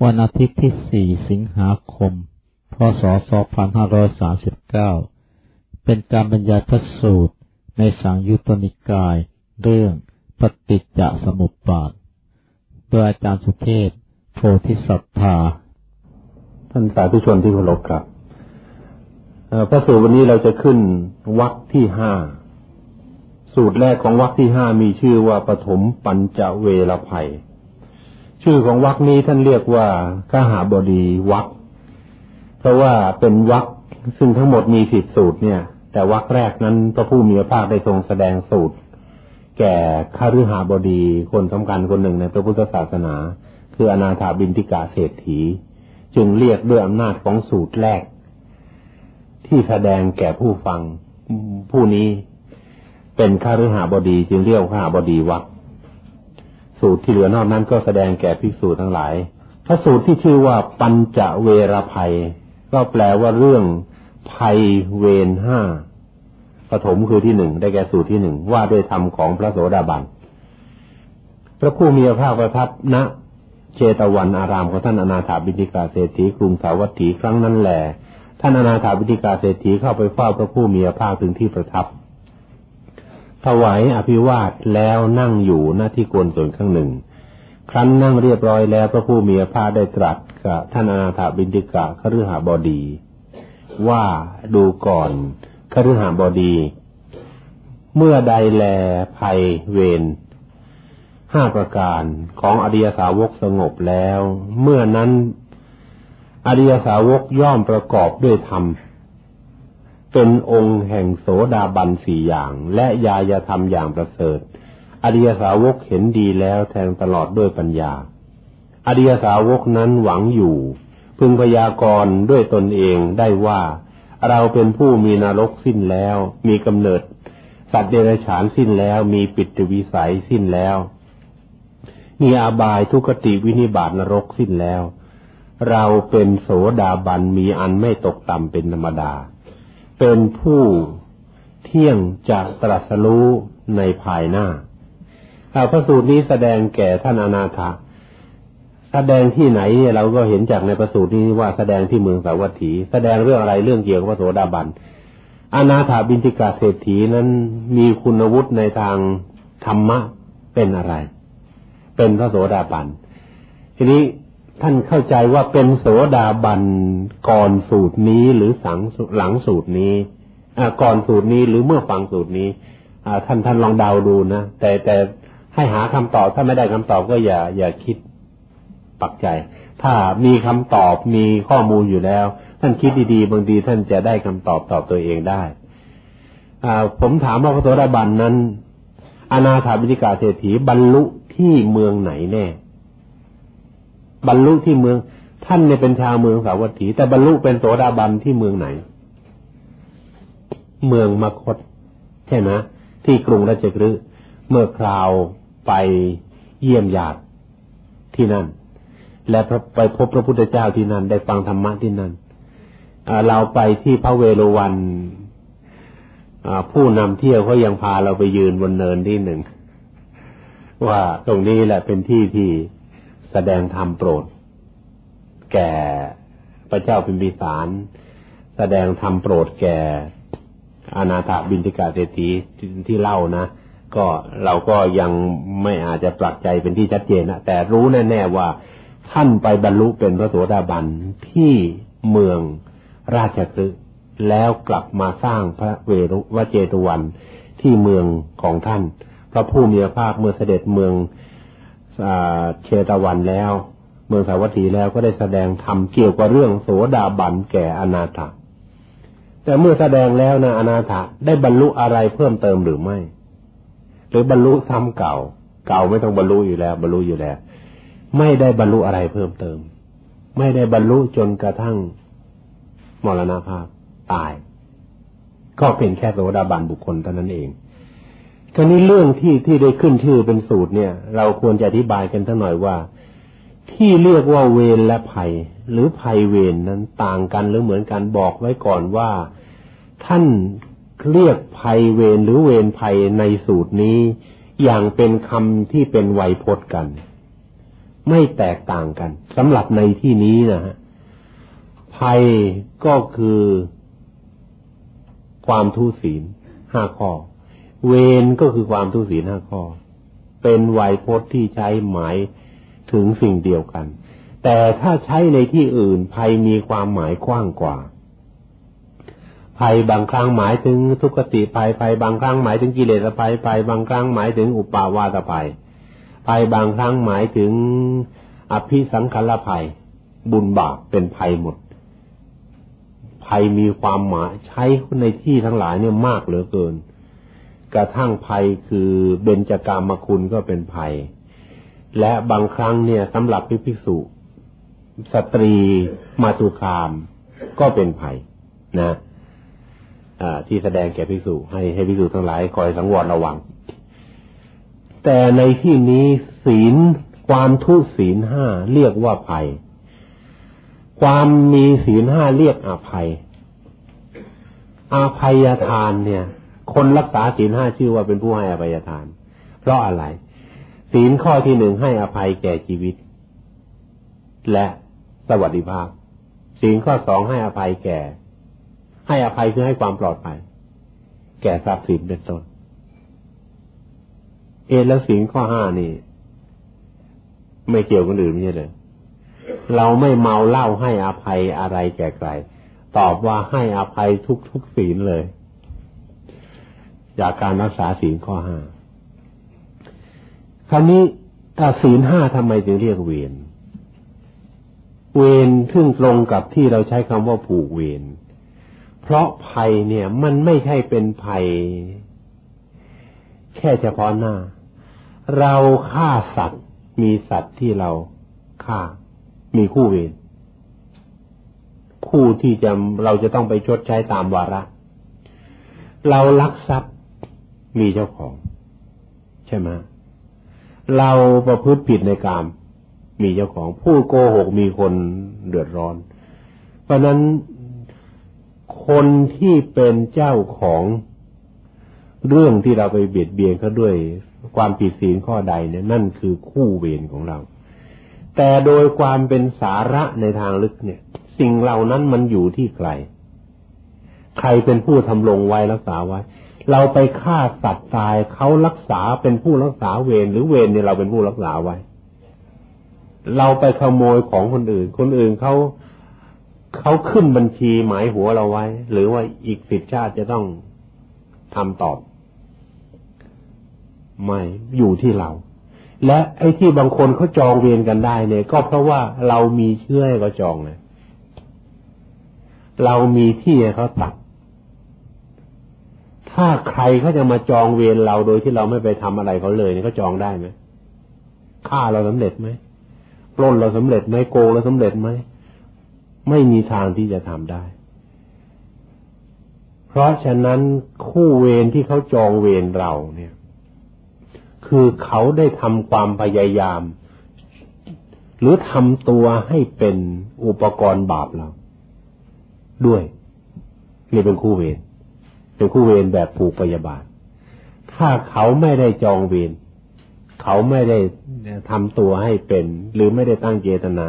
วันอาทิตย์ที่ 4 สิงหาคม พศ 2539 เป็นการบรรยายพระสูตรในสังยุตตนิกาย เรื่องปฏิจจสมุปบาท โดยอาจารย์สุเทพโพธิสัตธาท่านสาธุชนที่เคารพครับพระสูตรวันนี้เราจะขึ้นวรรคที่ห้า สูตรแรกของวรรคที่ห้ามีชื่อว่าปฐมปัญจเวรภัย ชื่อของวรรคนี้ท่านเรียกว่าขหาบดีวรรคเพราะว่าเป็นวรรคซึ่งทั้งหมดมีสิบสูตรเนี่ย แต่วรรคแรกนั้นพระผู้มีพระภาคได้ทรงแสดงสูตร แก่ข้ารือหาบดีคนสำคัญคนหนึ่งในพระพุทธศาสนา คืออนาถาบินทิกาเศรษฐี จึงเรียกด้วยอำนาจของสูตรแรก ที่แสดงแก่ผู้ฟังผู้นี้ เป็นข้ารือหาบดีจึงเรียกข้าบดีวรรค สูตรที่เหลือนอกนั้นก็แสดงแก่ภิกษุทั้งหลาย พระสูตรที่ชื่อว่าปัญจเวรภัย ก็แปลว่าเรื่องภัยเวรห้าปฐมคือที่หนึ่งได้แก่สูตรที่หนึ่งว่าด้วยธรรมของพระโสดาบัน พระผู้มีพระภาคประทับณเจตวันอารามของท่านอนาถาบิณฑิกาเศรษฐีกรุงสาวัตถีครั้งนั้นแหละท่านอนาถาบิณฑิกาเศรษฐีเข้าไปเฝ้าพระผู้มีพระภาคถึงที่ประทับ ถวายอภิวาทแล้วนั่งอยู่หน้าที่โกนส่วนข้างหนึ่ง ครั้นนั่งเรียบร้อยแล้วพระผู้มีพระภาคได้ตรัสกับท่านอนาถบินติกะคฤหบดี ว่าดูก่อนคฤหบดี เมื่อใดแลภัยเวรห้าประการของอริยสาวกสงบแล้ว เมื่อนั้นอริยสาวกย่อมประกอบด้วยธรรม เป็นองค์แห่งโสดาบันสี่อย่าง และยายธรรมอย่างประเสริฐ อริยสาวกเห็นดีแล้วแทงตลอดด้วยปัญญา อริยสาวกนั้นหวังอยู่ พึงพยากรณ์ด้วยตนเองได้ว่า เราเป็นผู้มีนรกสิ้นแล้ว มีกำเนิด สัตว์เดรัจฉานสิ้นแล้ว มีปิตวิสัยสิ้นแล้ว มีอาบายทุกติวินิบาตนรกสิ้นแล้ว เราเป็นโสดาบันมีอันไม่ตกต่ำเป็นธรรมดา เป็นผู้เที่ยงจะตรัสรู้ในภายหน้าพระสูตรนี้แสดงแก่ท่านอนาถาแสดงที่ไหนเนี่ยเราก็เห็นจากในประสูตรนี้ว่าแสดงที่เมืองสาวัตถี แสดงเรื่องอะไรเรื่องเกี่ยวกับพระโสดาบันอนาถาบินติกาเศรษฐีนั้นมีคุณวุฒิในทางธรรมะเป็นอะไร เป็นพระโสดาบันทีนี้ ท่านเข้าใจว่าเป็นโสดาบันก่อนสูตรนี้หรือสังหลังสูตรนี้ก่อนสูตรนี้หรือเมื่อฟังสูตรนี้ท่านท่านลองเดาดูนะแต่แต่ให้หาคำตอบถ้าไม่ได้คำตอบก็อย่า อย่าคิดปักใจ ถ้ามีคำตอบมีข้อมูลอยู่แล้ว ท่านคิดดีๆบางทีท่านจะได้คำตอบตอบตัวเองได้ผมถามว่าพระโสดาบันนั้น อนาถาบิณิกาเศรษฐีบรรลุที่เมืองไหนแน่ บรรลุที่เมือง ท่านเนี่ยเป็นชาวเมืองสาวัตถี แต่บรรลุเป็นโสดาบันที่เมืองไหน เมืองมคต ใช่ไหมที่กรุงราชกฤห์เมื่อคราวไปเยี่ยมญาติที่นั่น และไปพบพระพุทธเจ้าที่นั่น ได้ฟังธรรมะที่นั่นเราไปที่พระเวโรวันผู้นำเที่ยวเขายังพาเราไปยืนบนเนินที่หนึ่ง ว่าตรงนี้แหละเป็นที่ที่ แสดงธรรมโปรด แก่พระเจ้าพิมพิสาร แสดงธรรมโปรดแก่อนาถบินทิกาเศรษฐีที่เล่านะก็เราก็ยังไม่อาจจะปลักใจเป็นที่ชัดเจนนะแต่รู้แน่ๆว่าท่านไปบรรลุเป็นพระโสดาบันที่เมืองราชคฤห์แล้วกลับมาสร้างพระเวรุวเจตวันที่เมืองของท่าน พระผู้มีพระภาคเมื่อเสด็จเมือง เชตวันแล้ว เมืองสาวัตถีแล้วก็ได้แสดงธรรมเกี่ยวกับเรื่องโสดาบันแก่อนาถาแต่เมื่อแสดงแล้วนะอนาถาได้บรรลุอะไรเพิ่มเติมหรือไม่ หรือบรรลุซ้ำเก่า เก่าไม่ต้องบรรลุอยู่แล้ว บรรลุอยู่แล้ว ไม่ได้บรรลุอะไรเพิ่มเติม ไม่ได้บรรลุจนกระทั่งมรณภาพตาย ก็เป็นแค่โสดาบันบุคคลเท่านั้นเอง คราวนี้เรื่องที่ที่ได้ขึ้นชื่อเป็นสูตรเนี่ย เราควรจะอธิบายกันสักหน่อยว่า ที่เรียกว่าเวรและภัย หรือภัยเวรนนั้นต่างกันหรือเหมือนกันบอกไว้ก่อนว่าท่านเรียกภัยเวรหรือเวรภัยในสูตรนี้ อย่างเป็นคำที่เป็นไวยพจน์กัน ไม่แตกต่างกันสำหรับในที่นี้นะฮะภัยก็คือความทุศีลห้าข้อ เวรก็คือความทุศีลห้าข้อ เป็นไวยพจน์ที่ใช้หมายถึงสิ่งเดียวกัน แต่ถ้าใช้ในที่อื่นภัยมีความหมายกว้างกว่า ภัยบางครั้งหมายถึงทุกติภัยภัยบางครั้งหมายถึงกิเลสภัยภัยบางครั้งหมายถึงอุปาวาตภัยภัยบางครั้งหมายถึงอภิสังขารภัย บุญบาปเป็นภัยหมด ภัยมีความหมายใช้ในที่ทั้งหลายเนี่ยมากเหลือเกิน กระทั่งภัยคือเบญจากามคุณก็เป็นภัย และบางครั้งเนี่ยสำหรับพิภิกษุสตรีมาตุคามก็เป็นภัยนะที่แสดงแก่ภิกษุให้ให้ภิกษุทั้งหลายคอยสังวรระวัง แต่ในที่นี้ศีลความทุศีลห้าเรียกว่าภัย ความมีศีลห้าเรียกอาภัยอาภัยทานเนี่ย คนรักษาศีลห้าชื่อว่าเป็นผู้ให้อภัยทาน เพราะอะไร ศีลข้อที่หนึ่งให้อภัยแก่ชีวิต และสวัสดิภาพ ศีลข้อสองให้อภัยแก่ ให้อภัยคือให้ความปลอดภัย แก่ทรัพย์สินเป็นต้นเอแล้วสิ่งข้อห้านี่ ไม่เกี่ยวกันอื่นไม่ใช่เลยเราไม่เมาเหล้าให้อภัยอะไรแก่ใคร ตอบว่าให้อภัยทุกทุกศีลเลย จากการรักษาศีลข้อห้าคราวนี้ศีลห้าทำไมจึงเรียกเวรเวรซึ่งตรงกับที่เราใช้คำว่าผูกเวรเพราะภัยเนี่ย มันไม่ใช่เป็นภัย แค่เฉพาะหน้า เราฆ่าสัตว์ มีสัตว์ที่เราฆ่า มีคู่เวรคู่ที่จะเราจะต้องไปชดใช้ตามวาระ เราลักทรัพย์ มีเจ้าของ ใช่ไหมเราประพฤติผิดในกาม มีเจ้าของผู้โกหกมีคนเดือดร้อน เพราะนั้นคนที่เป็นเจ้าของเรื่องที่เราไปเบียดเบียนเขาด้วยความผิดศีลข้อใดเนี่ยนั่นคือคู่เวรของเรา แต่โดยความเป็นสาระในทางลึกเนี่ย สิ่งเหล่านั้นมันอยู่ที่ใคร ใครเป็นผู้ทำลงไว้รักษาไว้ เราไปฆ่าสัตว์ตายเขารักษาเป็นผู้รักษาเวรหรือเวรเนี่ยเราเป็นผู้รักษาไว้ เราไปขโมยของคนอื่น คนอื่นเขาเขาขึ้นบัญชีหมายหัวเราไว้ หรือว่าอีกสิบชาติจะต้องทำตอบ ไม่อยู่ที่เรา และไอ้ที่บางคนเขาจองเวรกันได้เนี่ย ก็เพราะว่าเรามีเชื่อให้เขาจองไงเรามีที่ให้เขาตัด ถ้าใครเขาจะมาจองเวรเราโดยที่เราไม่ไปทำอะไรเขาเลยเนี่ยเขาจองได้ไหมฆ่าเราสำเร็จไหมปล้นเราสำเร็จไหมโกงเราสำเร็จไหมไม่มีทางที่จะทำได้ เพราะฉะนั้นคู่เวรที่เขาจองเวรเราเนี่ย คือเขาได้ทำความพยายาม หรือทำตัวให้เป็นอุปกรณ์บาปเรา ด้วยนี่เป็นคู่เวร เป็นคู่เวรแบบผูกพยาบาท ถ้าเขาไม่ได้จองเวรเขาไม่ได้ทำตัวให้เป็น หรือไม่ได้ตั้งเจตนา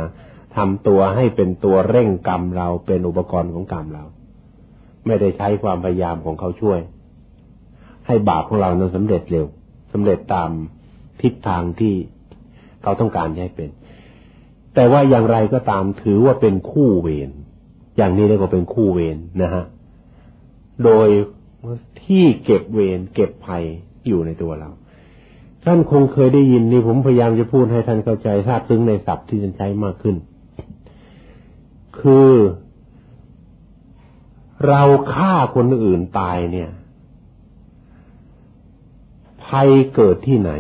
ทำตัวให้เป็นตัวเร่งกรรมเราเป็นอุปกรณ์ของกรรมเรา ไม่ได้ใช้ความพยายามของเขาช่วย ให้บาปของเรานั้นสำเร็จเร็วสำเร็จตามทิศทางที่เขาต้องการให้เป็น แต่ว่าอย่างไรก็ตามถือว่าเป็นคู่เวรอย่างนี้เรียกว่าเป็นคู่เวรนะฮะ โดย ที่เก็บเวรเก็บภัยอยู่ในตัวเรา ท่านคงเคยได้ยินนี่ผมพยายามจะพูดให้ท่านเข้าใจทราบซึ้งในศัพท์ที่จะใช้มากขึ้น คือเราฆ่าคนอื่นตายเนี่ย ภัยเกิดที่ไหน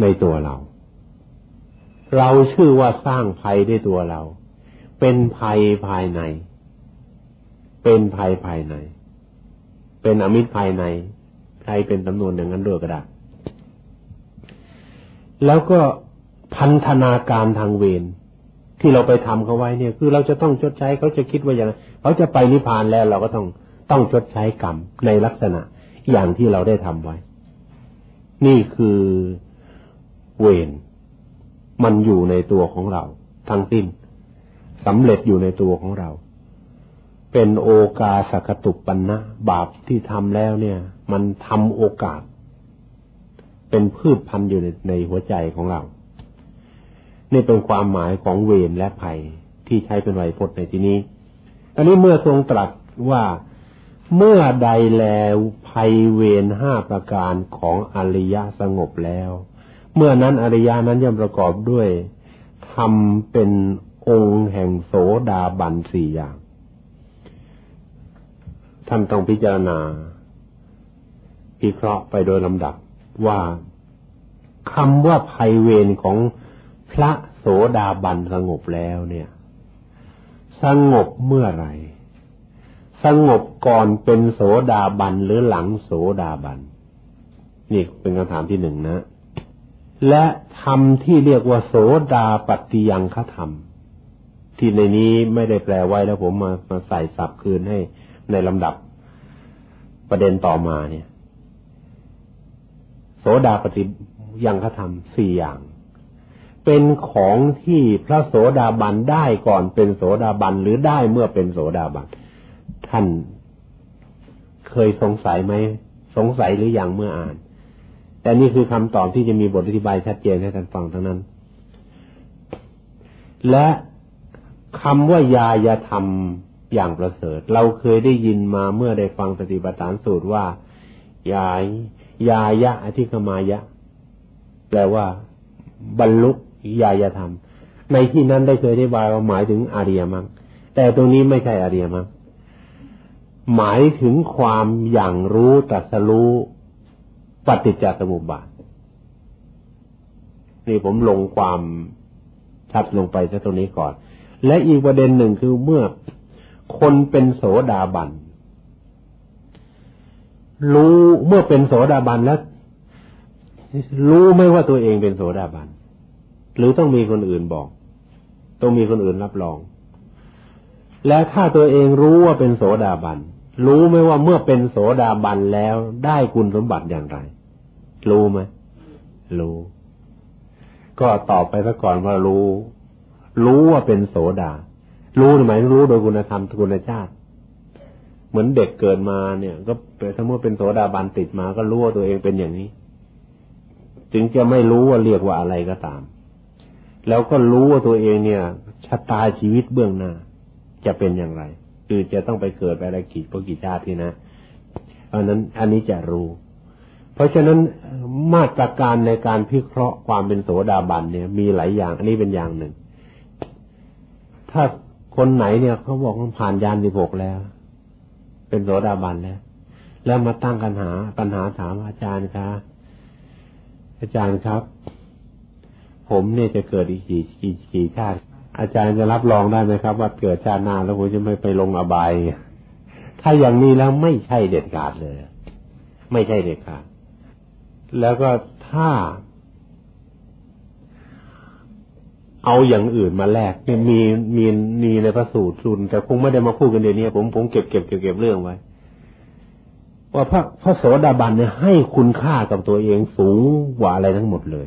ในตัวเรา เราชื่อว่าสร้างภัยด้วยตัวเรา เป็นภัยภายใน เป็นภัยภายใน เป็นอมิตรภายในใครเป็นจำนวนอย่างนั้นด้วยก็ได้ แล้วก็พันธนาการทางเวรที่เราไปทำเขาไว้เนี่ย คือเราจะต้องชดใช้เขาจะคิดว่าอย่างเขาจะไปนิพพานแล้วเราก็ต้องต้องชดใช้กรรมในลักษณะอย่างที่เราได้ทำไว้ นี่คือเวรมันอยู่ในตัวของเรา ทั้งสิ้นสำเร็จอยู่ในตัวของเรา เป็นโอกาสกตุปันนะบาปที่ทำแล้วเนี่ย มันทำโอกาส เป็นพืชพันธุ์อยู่ในในหัวใจของเรา นี่เป็นความหมายของเวรและภัยที่ใช้เป็นไวยพจน์ในที่นี้อันนี้เมื่อทรงตรัสว่าเมื่อใดแล้วภัยเวรห้าประการของอริยะสงบแล้ว เมื่อนั้นอริยะนั้นย่อมประกอบด้วยทำเป็นองค์แห่งโสดาบันสี่อย่าง ท่านต้องพิจารณาพิเคราะห์ไปโดยลำดับว่าคำว่าภัยเวรของพระโสดาบันสงบแล้วเนี่ย สงบเมื่อไหร่ สงบก่อนเป็นโสดาบันหรือหลังโสดาบัน นี่เป็นคำถามที่หนึ่งนะ และธรรมที่เรียกว่าโสดาปฏิยังคธรรม ที่ในนี้ไม่ได้แปลไว้แล้วผมมามาใส่สับคืนให้ ในลำดับประเด็นต่อมาเนี่ย โสดาปฏิยังคธรรมสี่อย่าง เป็นของที่พระโสดาบันได้ก่อนเป็นโสดาบันหรือได้เมื่อเป็นโสดาบัน ท่านเคยสงสัยไหมสงสัยหรืออยังเมื่ออ่าน แต่นี่คือคำตอบที่จะมีบทอธิบายชัดเจนให้ท่านฟังทั้งนั้น และคำว่ายายธรรม อย่างประเสริฐ เราเคยได้ยินมาเมื่อได้ฟังสติปัฏฐานสูตรว่ายายยายะอธิคมายะ แปลว่า บรรลุยายธรรม ในที่นั้นได้เคยได้บายว่าหมายถึงอริยมรรคแต่ตรงนี้ไม่ใช่อริยมรรคหมายถึงความอย่างรู้ตรัสรู้ปฏิจจสมุปบาทนี่ผมลงความชัดลงไปซะตรงนี้ก่อน และอีกประเด็นหนึ่งคือเมื่อ คนเป็นโสดาบัน รู้เมื่อเป็นโสดาบันแล้ว รู้ไม่ว่าตัวเองเป็นโสดาบัน หรือต้องมีคนอื่นบอก ต้องมีคนอื่นรับรอง และถ้าตัวเองรู้ว่าเป็นโสดาบัน รู้ไหมว่าเมื่อเป็นโสดาบันแล้วได้คุณสมบัติอย่างไร รู้ไหมรู้ ก็ตอบไปซะก่อนว่ารู้ รู้ว่าเป็นโสดา รู้หมายรู้โดยคุณธรรมคุณชาติ เหมือนเด็กเกิดมาเนี่ย ก็ถ้าเมื่อเป็นโสดาบันติดมาก็รู้ว่าตัวเองเป็นอย่างนี้ จึงจะไม่รู้ว่าเรียกว่าอะไรก็ตาม แล้วก็รู้ว่าตัวเองเนี่ยชะตาชีวิตเบื้องหน้า จะเป็นอย่างไร คือจะต้องไปเกิดไปอะไรกี่พวกกี่ชาติที่นะอันนั้น อันนี้จะรู้ เพราะฉะนั้นมาตรการในการพิเคราะห์ความเป็นโสดาบันเนี่ย มีหลายอย่าง อันนี้เป็นอย่างหนึ่ง ถ้า คนไหนเนี่ยเขาบอกว่าผ่านยานสิบหกแล้ว เป็นโสดาบันแล้ว แล้วมาตั้งปัญหาปัญหาถามอาจารย์ครับอาจารย์ครับ ผมเนี่ยจะเกิดอีกกี่กี่กี่ชาติอาจารย์จะรับรองได้ไหมครับ ว่าเกิดชาติหน้าแล้วผมจะไม่ไปลงอบาย ถ้าอย่างนี้แล้วไม่ใช่เด็ดขาดเลย ไม่ใช่เด็ดขาด แล้วก็ถ้า เอาอย่างอื่นมาแลกเนี่ยมีมีมีในพระสูตรสุนแต่คงไม่ได้มาพูดกันเดี๋ยวนี้ผมผมเก็บเก็บเก็บเก็บเรื่องไว้ ว่าพระพระโสดาบันเนี่ยให้คุณค่ากับตัวเองสูงกว่าอะไรทั้งหมดเลย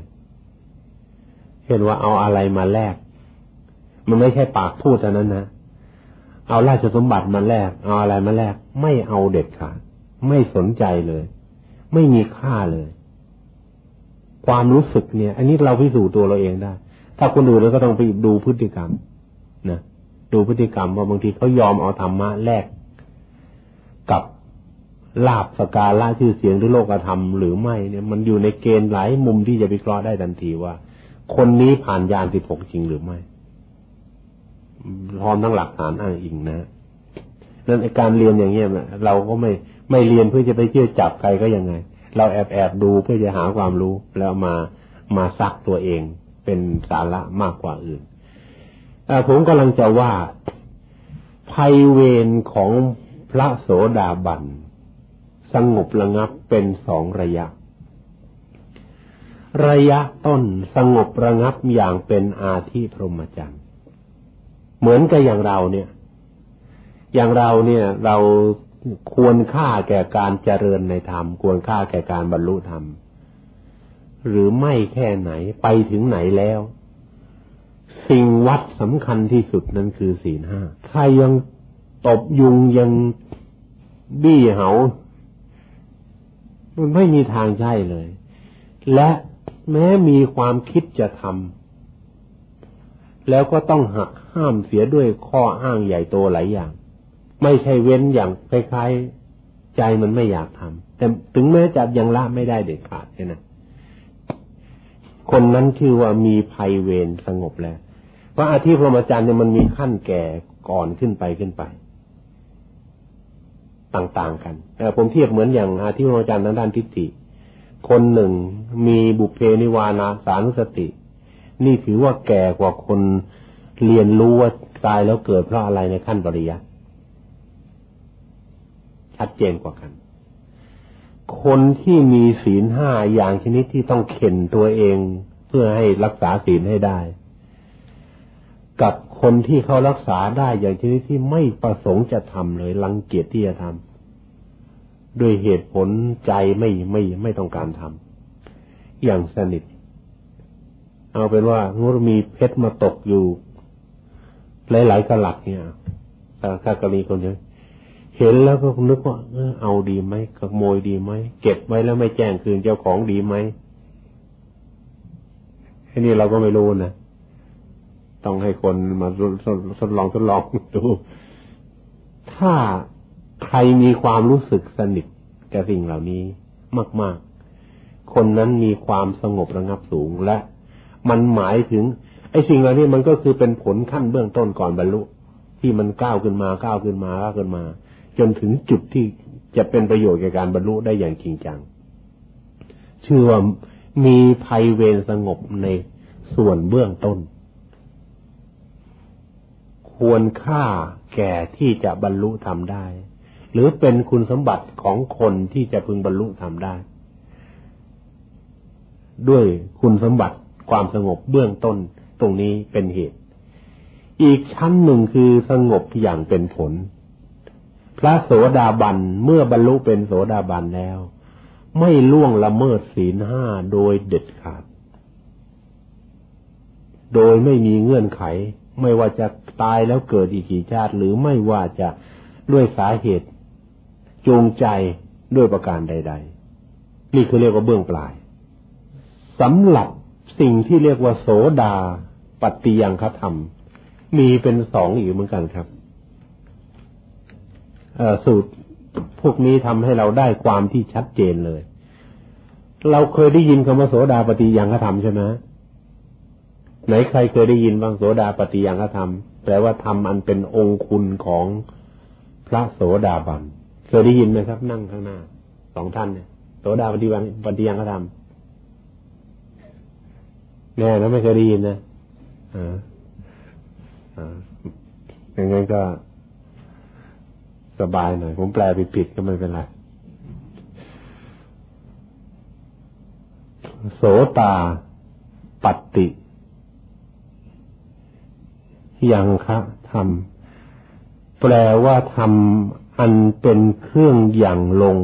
เห็นว่าเอาอะไรมาแลกมันไม่ใช่ปากพูดเท่านั้นนะเอาราชสมบัติมาแลกเอาอะไรมาแลกไม่เอาเด็ดขาดไม่สนใจเลย ไม่มีค่าเลย ความรู้สึกเนี่ย อันนี้เราพิสูจน์ตัวเราเองได้ ถ้าคนอื่นเราก็ต้องไปดูพฤติกรรมนะดูพฤติกรรมว่าบางทีเขายอมเอาธรรมะแลกกับลาบสกาละชื่อเสียงหรือโลกธรรมหรือไม่เนี่ยมันอยู่ในเกณฑ์หลายมุมที่จะวิเคราะห์ได้ทันทีว่า คนนี้ผ่านยานสิบหกจริงหรือไม่พร้อมทั้งหลักฐานอ้างอิงนะนั่นการเรียนอย่างเงี้ยเราก็ไม่ไม่เรียนเพื่อจะไปเที่ยวจับใครก็ยังไง เราแอบแอบดูเพื่อจะหาความรู้แล้วมามาซักตัวเอง เป็นสาระมากกว่าอื่นผมกำลังจะว่าภัยเวรของพระโสดาบันสงบระงับเป็นสองระยะ ระยะต้นสงบระงับอย่างเป็นอาทิพรหมจรรย์ เหมือนกับอย่างเราเนี่ย อย่างเราเนี่ยเราควรค่าแก่การเจริญในธรรม ควรค่าแก่การบรรลุธรรม หรือไม่แค่ไหนไปถึงไหนแล้ว สิ่งวัดสำคัญที่สุดนั้นคือศีลห้าถ้ายังตบยุงยังบี้เหา มันไม่มีทางใช่เลย และแม้มีความคิดจะทำแล้วก็ต้องหักห้ามเสียด้วยข้ออ้างใหญ่โตหลายอย่าง ไม่ใช่เว้นอย่างคล้ายๆใจมันไม่อยากทำแต่ถึงแม้จะยังละไม่ได้เด็ดขาดแค่ยนั้น คนนั้นชื่อว่ามีภัยเวรสงบแล้ว เพราะอาทิพรหมจรรย์เนี่ยมันมีขั้นแก่ก่อนขึ้นไปขึ้นไป ต่างๆกันผมเทียบเหมือนอย่างอาทิพรหมจรรย์ทางด้านทิฏฐิคนหนึ่งมีบุพเพนิวานาสานุสติ นี่ถือว่าแก่กว่าคนเรียนรู้ว่าตายแล้วเกิดเพราะอะไรในขั้นปริยัติชัดเจนกว่ากัน คนที่มีศีลห้าอย่างชนิดที่ต้องเข็นตัวเอง เพื่อให้รักษาศีลให้ได้ กับคนที่เขารักษาได้อย่างชนิดที่ไม่ประสงค์จะทำเลยรังเกียจที่จะทำด้วยเหตุผลใจไม่ไม่ไม่ต้องการทำอย่างสนิท เอาเป็นว่างดมีเพชรมาตกอยู่หลายๆกะหลักเนี่ยถ้ากรณีคนเดียว เห็นแล้วก็นึกว่าเอาดีไหมขโมยดีไหมเก็บไว้แล้วไม่แจ้งคืนเจ้าของดีไหมอันนี้เราก็ไม่รู้นะต้องให้คนมาทดลองทดลองดู ถ้าใครมีความรู้สึกสนิทกับสิ่งเหล่านี้มาก ๆ คนนั้นมีความสงบระงับสูงและ มันหมายถึง ไอ้สิ่งเหล่านี้มันก็คือเป็นผลขั้นเบื้องต้นก่อนบรรลุ ที่มันก้าวขึ้นมาก้าวขึ้นมาก้าวขึ้นมา จนถึงจุดที่จะเป็นประโยชน์แก่การบรรลุได้อย่างจริงจัง ชื่อว่ามีภัยเวรสงบในส่วนเบื้องต้น ควรค่าแก่ที่จะบรรลุทำได้ หรือเป็นคุณสมบัติของคนที่จะพึงบรรลุทำได้ ด้วยคุณสมบัติความสงบเบื้องต้นตรงนี้เป็นเหตุ อีกชั้นหนึ่งคือสงบอย่างเป็นผล พระโสดาบันเมื่อบรรลุเป็นโสดาบันแล้ว ไม่ล่วงละเมิดศีลห้าโดยเด็ดขาด โดยไม่มีเงื่อนไข ไม่ว่าจะตายแล้วเกิดอีกกี่ชาติ หรือไม่ว่าจะด้วยสาเหตุจูงใจด้วยประการใด ๆ นี่คือเรียกว่าเบื้องปลายสำหรับสิ่งที่เรียกว่าโสดาปฏิยังคธรรม มีเป็นสองอีกเหมือนกันครับ สูตรพวกนี้ทำให้เราได้ความที่ชัดเจนเลย เราเคยได้ยินคำว่าโสดาปฏิยังคธรรมใช่ไหมไหนใครเคยได้ยินบ้างโสดาปฏิยังคธรรมแปลว่าธรรมอันเป็นองคุณของพระโสดาบันเคยได้ยินไหมครับ นั่งข้างหน้าสองท่านเนี่ยโสดาปฏิวังปฏิยังก็ทำแน่นะไม่เคยได้ยินนะอ่าอ่าอย่างงั้นก็ สบายหน่อยผมแปลไปผิดก็ไม่เป็นไรโสตาปัตติยังคะทำแปลว่าทำอันเป็นเครื่องอย่างลง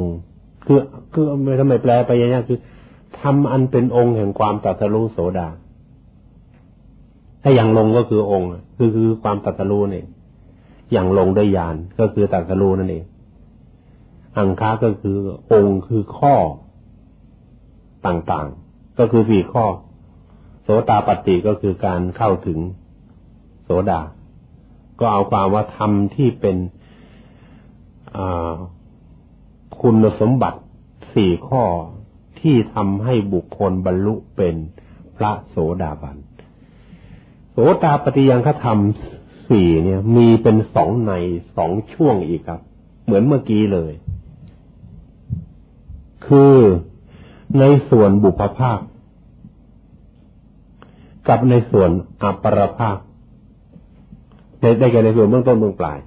คือคือไม่ทำไมแปลไปอย่างนี้คือทำอันเป็นองค์แห่งความตัสรู้โสดา ถ้าอย่างลงก็คือองค์ คือคือความตัสรู้นี่ อย่างลงได้ยานก็คือตัสรู้นั่นเอง อังคาก็คือองค์คือข้อต่างๆ ก็คือสี่ข้อ โสตาปฏิก็คือการเข้าถึงโสดา ก็เอาความว่าธรรมที่เป็นคุณสมบัติสี่ข้อที่ทำให้บุคคลบรรลุเป็นพระโสดาบัน โสตาปฏิยังคธรรม สี่เนี่ย มีเป็นสองในสองช่วงอีกครับ เหมือนเมื่อกี้เลย คือในส่วนบุพภาค กับในส่วนอัปรภาคได้แก่ในส่วนเบื้องต้นเบื้องปลาย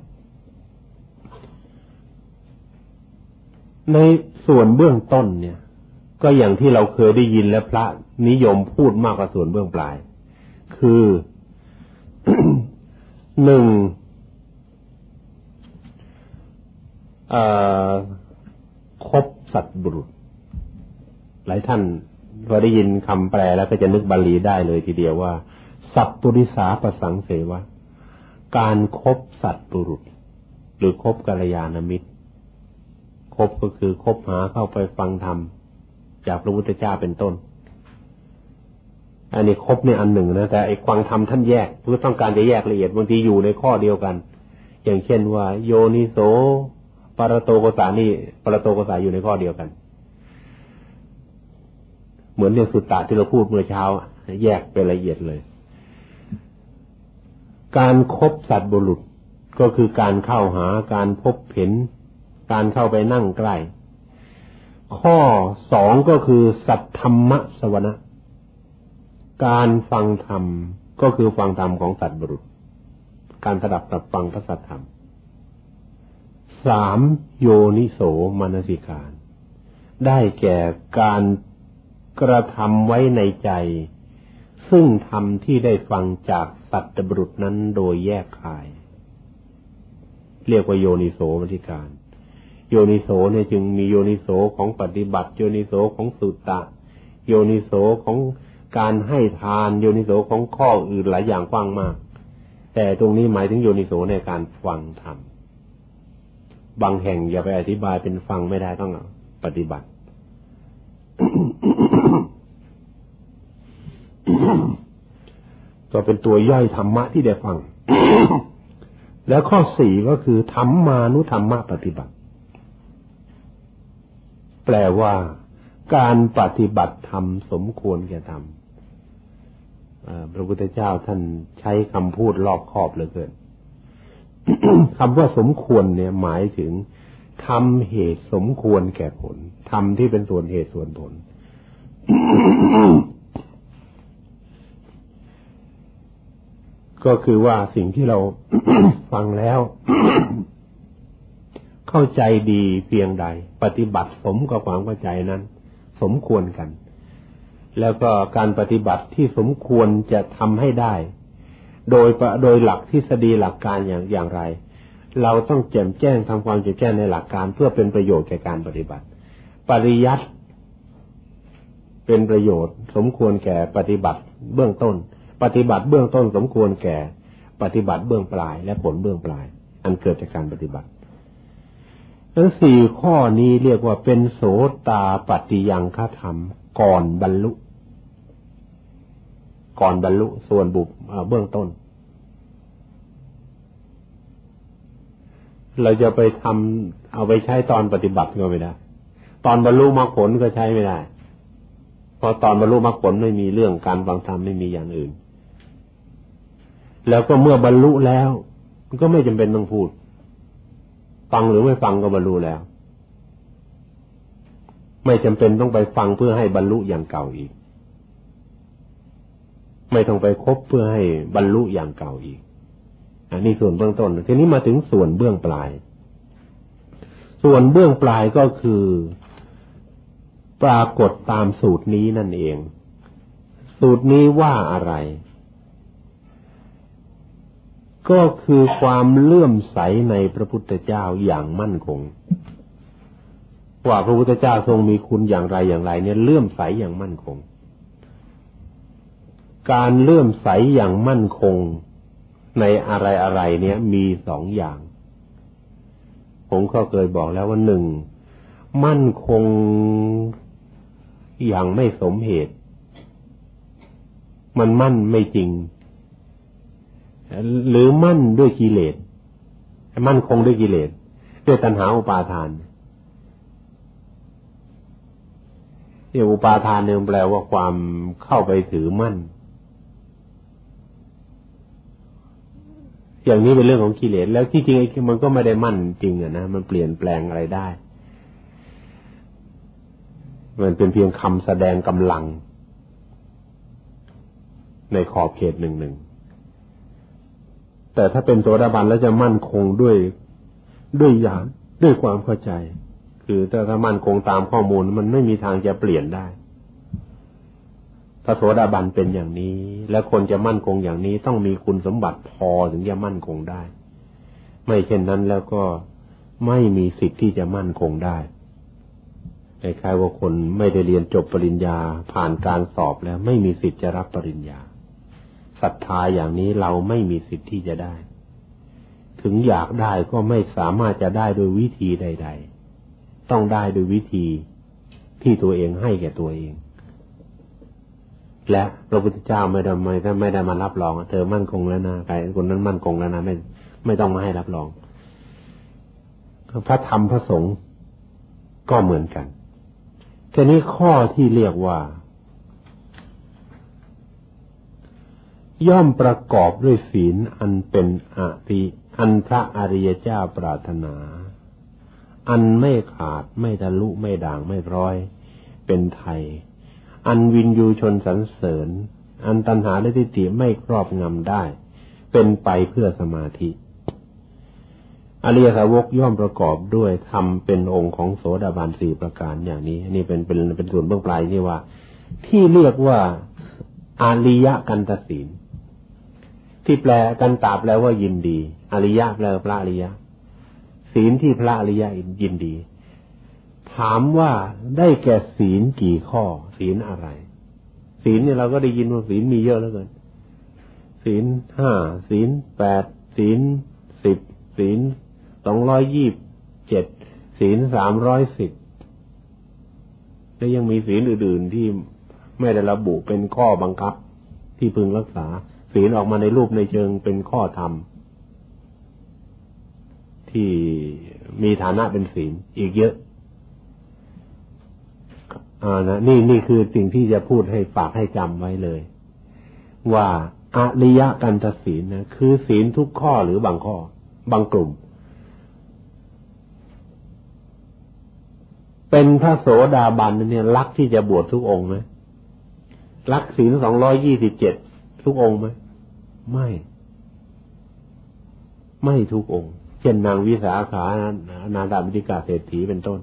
ในส่วนเบื้องต้นเนี่ย ก็อย่างที่เราเคยได้ยินและพระนิยมพูดมากกว่าส่วนเบื้องปลาย คือ หนึ่งคบสัตบุรุษ หลายท่านพอได้ยินคำแปลแล้วก็จะนึกบาลีได้เลยทีเดียวว่า สัพปุริสาประสังเสวะ การครบสัตว์ปุรุษ หรือคบกัลยาณมิตรคบก็คือคบหาเข้าไปฟังธรรม จากพระพุทธเจ้าเป็นต้น อันนี้ครบในอันหนึ่งนะแต่ไอ้ฟังธรรมท่านแยกเพื่อต้องการจะแยกละเอียดบางทีอยู่ในข้อเดียวกัน อย่างเช่นว่า โยนิโสปรโตโกสานี่ปรโตโกสาอยู่ในข้อเดียวกัน เหมือนเรื่องสุตตะที่เราพูดเมื่อเช้า แยกเป็นละเอียดเลย การครบสัตว์บุรุษก็คือการเข้าหาการพบเห็น การเข้าไปนั่งใกล้ ข้อสองก็คือสัตธรรมสวนะ การฟังธรรมก็คือฟังธรรมของสัตว์บุรุษ การสดับตับฟังพระสัทธรรมสามโยนิโสมนสิการ ได้แก่การกระทำไว้ในใจ ซึ่งธรรมที่ได้ฟังจากสัตว์บุรุษนั้นโดยแยกคาย เรียกว่าโยนิโสมนสิการ โยนิโสเนี่ยจึงมีโยนิโสของปฏิบัติ โยนิโสของสุตตะ โยนิโสของ การให้ทานโยนิโสของข้ออื่นหลายอย่างกว้างมาก แต่ตรงนี้หมายถึงโยนิโสในการฟังธรรมบางแห่งอย่าไปอธิบายเป็นฟังไม่ได้ต้องปฏิบัติ ก็เป็นตัวย่อยธรรมะที่ได้ฟัง แล้วข้อสี่ก็คือธรรมานุธรรมะปฏิบัติ แปลว่าการปฏิบัติธรรมสมควรแก่ธรรม พระพุทธเจ้าท่านใช้คำพูดรอบคอบเหลือเกินคำว่าสมควรเนี่ยหมายถึงทำเหตุสมควรแก่ผลทำที่เป็นส่วนเหตุส่วนผล ก็คือว่าสิ่งที่เราฟังแล้ว เข้าใจดีเพียงใด ปฏิบัติสมกับความเข้าใจนั้น สมควรกัน แล้วก็การปฏิบัติที่สมควรจะทำให้ได้ โดยโดยหลักทฤษฎีหลักการอย่างอย่างไร เราต้องแจ่มแจ้งทำความแจ่มแจ้งในหลักการ เพื่อเป็นประโยชน์แก่การปฏิบัติ ปริยัติเป็นประโยชน์ สมควรแก่ปฏิบัติเบื้องต้น ปฏิบัติเบื้องต้น สมควรแก่ ปฏิบัติเบื้องปลาย และผลเบื้องปลาย อันเกิดจากการปฏิบัติทั้งสี่ข้อนี้เรียกว่าเป็นโสตาปฏิยังฆธรรม ก่อนบรรลุ ก่อนบรรลุส่วนบุบเบื้องต้น เราจะไปทำเอาไปใช้ตอนปฏิบัติก็ไม่ได้ ตอนบรรลุมรรคผลก็ใช้ไม่ได้ เพราะตอนบรรลุมรรคผลไม่มีเรื่องการฟังธรรมไม่มีอย่างอื่น แล้วก็เมื่อบรรลุแล้วก็ไม่จำเป็นต้องพูด ฟังหรือไม่ฟังก็บรรลุแล้ว ไม่จำเป็นต้องไปฟังเพื่อให้บรรลุอย่างเก่าอีก ไม่ต้องไปคบเพื่อให้บรรลุอย่างเก่าอีก อันนี้ส่วนเบื้องต้น ทีนี้มาถึงส่วนเบื้องปลาย ส่วนเบื้องปลายก็คือ ปรากฏตามสูตรนี้นั่นเอง สูตรนี้ว่าอะไร ก็คือความเลื่อมใสในพระพุทธเจ้าอย่างมั่นคง ว่าพระพุทธเจ้าทรงมีคุณอย่างไรอย่างไร เนี่ยเลื่อมใสอย่างมั่นคง การเลื่อมใสอย่างมั่นคงในอะไรอะไรเนี่ย มีสองอย่าง ผมก็เคยบอกแล้วว่าหนึ่งมั่นคงอย่างไม่สมเหตุ มันมั่นไม่จริง หรือมั่นด้วยกิเลสมั่นคงด้วยกิเลสด้วยตัณหาอุปาทานเรียอุปาทานเนี่ยแปลว่าความเข้าไปถือมั่น อย่างนี้เป็นเรื่องของกิเลสแล้วที่จริงมันก็ไม่ได้มั่นจริงอะนะมันเปลี่ยนแปลงอะไรได้ มันเป็นเพียงคำแสดงกำลัง ในขอบเขตหนึ่งหนึ่งแต่ถ้าเป็นโสดาบันแล้วจะมั่นคงด้วยด้วยญาณด้วยความเข้าใจ คือถ้าถ้ามั่นคงตามข้อมูลมันไม่มีทางจะเปลี่ยนได้พระโสดาบันเป็นอย่างนี้ และคนจะมั่นคงอย่างนี้ต้องมีคุณสมบัติพอถึงจะมั่นคงได้ ไม่เช่นนั้นแล้วก็ไม่มีสิทธิ์ที่จะมั่นคงได้คล้ายๆว่าคนไม่ได้เรียนจบปริญญาผ่านการสอบแล้ว ไม่มีสิทธิ์จะรับปริญญาศรัทธาอย่างนี้เราไม่มีสิทธิ์ที่จะได้ ถึงอยากได้ก็ไม่สามารถจะได้โดยวิธีใด ๆ ต้องได้โดยวิธีที่ตัวเองให้แก่ตัวเอง และพระพุทธเจ้าไม่ได้ไม่ถ้ไม่ได้มารับรองเธอมั่นคงแล้วนะใครคนนั้นมั่นคงแล้วนะไม่ไม่ต้องมาให้รับรองพระธรรมพระสงฆ์ก็เหมือนกันทีนี้ข้อที่เรียกว่า ย่อมประกอบด้วยศีลอันเป็นอริอันพระอริยเจ้าปรารถนา อันไม่ขาดไม่ทะลุไม่ด่างไม่ร้อย เป็นไทย อันวินยูชนสรรเสริญ อันตัณหาและทิฏฐิไม่ครอบงำได้ เป็นไปเพื่อสมาธิ อริยสาวกย่อมประกอบด้วยทำเป็นองค์ของโสดาบันสี่ประการอย่างนี้ นี่เป็นเป็นเป็นส่วนเบื้องปลายนี่ว่า ที่เรียกว่าอาริยกันตศีลที่แปลกันตาแปลว่ายินดี อริยะแปลพระอริยะ ศีลที่พระอริยะยินดี ถามว่าได้แก่ศีลกี่ข้อ ศีลอะไร ศีลเนี่ยเราก็ได้ยินว่าศีลมีเยอะแล้วเกินศีลห้าศีลแปดศีลสิบศีลสองร้อยยี่บเจ็ดศีลสามร้อยสิบและยังมีศีลอื่น ๆที่ไม่ได้ระบุเป็นข้อบังคับที่พึงรักษา ศีลออกมาในรูปในเชิงเป็นข้อธรรม ที่มีฐานะเป็นศีลอีกเยอะอ่านะนี่นี่คือสิ่งที่จะพูดให้ฝากให้จำไว้เลย ว่าอริยกันตศีลนะคือศีลทุกข้อหรือบางข้อ บางกลุ่ม เป็นพระโสดาบันเนี่ยรักที่จะบวชทุกองค์ไหมรักศีลสองร้อยยี่สิบเจ็ดทุกองค์ไหมไม่ ไม่ทุกองค์ เช่นนางวิสาขานาดาบิติกาเศรษฐีเป็นต้น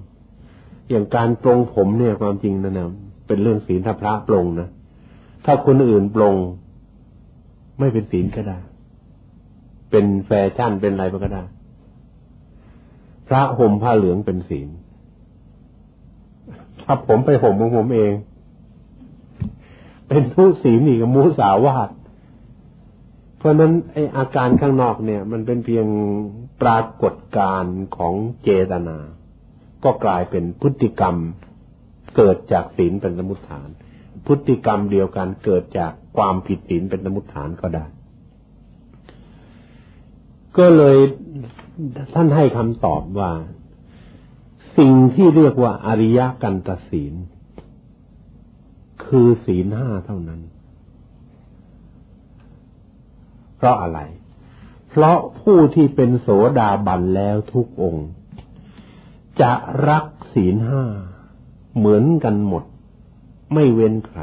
อย่างการปรงผมเนี่ยความจริงนะนะเป็นเรื่องศีลถ้าพระปรงนะถ้าคนอื่นปรงไม่เป็นศีลก็ได้ เป็นแฟชั่นเป็นอะไรก็ได้ พระห่มผ้าเหลืองเป็นศีลถ้าผมไปห่มของผมเอง เป็นผู้ศีลอีกมูสาวาทเพราะนั้นไออาการข้างนอกเนี่ย มันเป็นเพียง ปรากฏการของเจตนา ก็กลายเป็นพฤติกรรมเกิดจากศีลเป็นสมุทฐาน พฤติกรรมเดียวกันเกิดจากความผิดศีลเป็นสมุทฐานก็ได้ ก็เลยท่านให้คำตอบว่า สิ่งที่เรียกว่าอริยกันตศีล คือศีลห้าเท่านั้น เพราะอะไร เพราะผู้ที่เป็นโสดาบันแล้วทุกองค์ จะรักศีลห้าเหมือนกันหมด ไม่เว้นใคร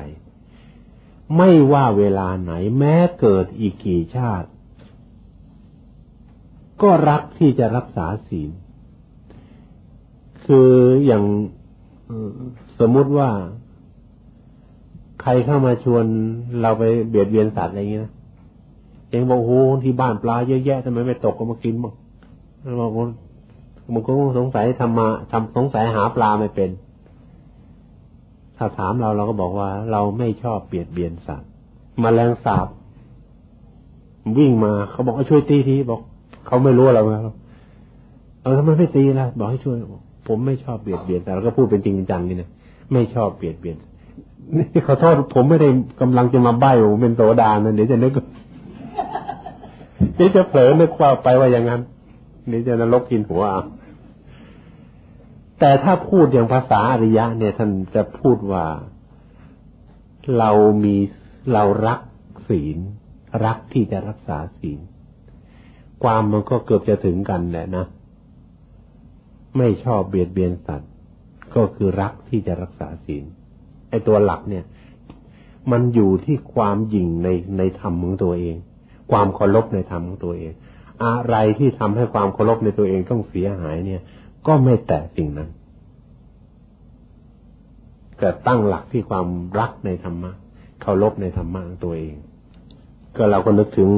ไม่ว่าเวลาไหนแม้เกิดอีกกี่ชาติ ก็รักที่จะรักษาศีล คืออย่างสมมุติว่า ใครเข้ามาชวนเราไปเบียดเบียนสัตว์อะไรอย่างเงี้ยเอ งบอกโอ้ที่บ้านปลาเยอะแยะทำไมไม่ตกก็มากินมั้งบอกว่ามันก็สงสัยทำมาทำสงสัยหาปลาไม่เป็น ถ้าถามเราเราก็บอกว่า เราไม่ชอบเบียดเบียนสัตว์มาแมลงสาบวิ่งมาเขาบอกว่าช่วยตีทีบอก เขาไม่รู้เราไงเออทำไมไม่ตีล่ะบอกให้ช่วยผมไม่ชอบเบียดเบียนแต่เราก็พูดเป็นจริงจังนี่นะไม่ชอบเบียดเบียนนี่ขอโทษผมไม่ได้กำลังจะมาใบ้ผมเป็นโสดานะเดี๋ยวจะนึก เดี๋ยวจะเผลอนึกว่าไปว่าอย่างนั้นเดี๋ยวจะนรกกินหัวเอาแต่ถ้าพูดอย่างภาษาอริยะ เนี่ยท่านจะพูดว่าเรามีเรารักศีล รักที่จะรักษาศีล ความมันก็เกือบจะถึงกันแหละนะ ไม่ชอบเบียดเบียนสัตว์ ก็คือรักที่จะรักษาศีลไอ้ตัวหลักเนี่ย มันอยู่ที่ความหยิ่งในในธรรมของตัวเอง ความเคารพในธรรมของตัวเอง อะไรที่ทำให้ความเคารพในตัวเองต้องเสียหายเนี่ย ก็ไม่แตะสิ่งนั้นก็ตั้งหลักที่ความรักในธรรมะเคารพในธรรมะของตัวเอง ก็เราก็นึกถึง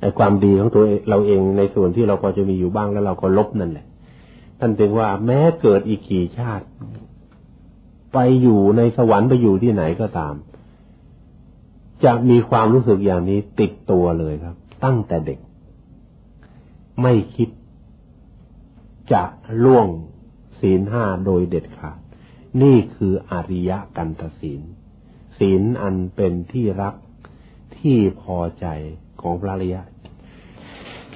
ไอ้ความดีของตัวเราเองในส่วนที่เราพอจะมีอยู่บ้างแล้วเราก็ลบนั่นแหละท่านถึงว่าแม้เกิดอีกกี่ชาติ ไปอยู่ในสวรรค์ไปอยู่ที่ไหนก็ตาม จะมีความรู้สึกอย่างนี้ติดตัวเลยครับ ตั้งแต่เด็ก ไม่คิดจะล่วงศีลห้าโดยเด็ดขาด นี่คืออริยกันตศีล ศีลอันเป็นที่รักที่พอใจของพระริยะ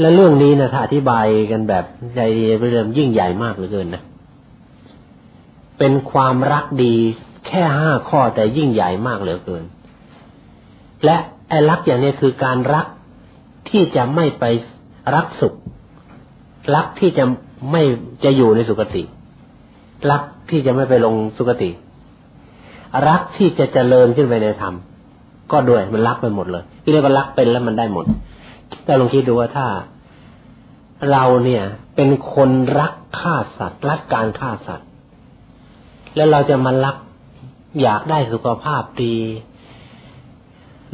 และเรื่องนี้นะถ้าอธิบายกันแบบใจดีเรื่องยิ่งใหญ่มากเหลือเกินนะ เป็นความรักดีแค่ห้าข้อแต่ยิ่งใหญ่มากเหลือเกิน และไอ้รักอย่างนี้คือการรักที่จะไม่ไปรักสุข รักที่จะไม่จะอยู่ในสุคติ รักที่จะไม่ไปลงสุคติ รักที่จะเจริญขึ้นไปในธรรมก็ด้วยมันรักไปหมดเลยที่เรียกว่ารักเป็นแล้วมันได้หมดแต่ลองคิดดูว่าถ้า เราเนี่ย เป็นคนรักฆ่าสัตว์ รักการฆ่าสัตว์ แล้วเราจะมารักอยากได้สุขภาพดี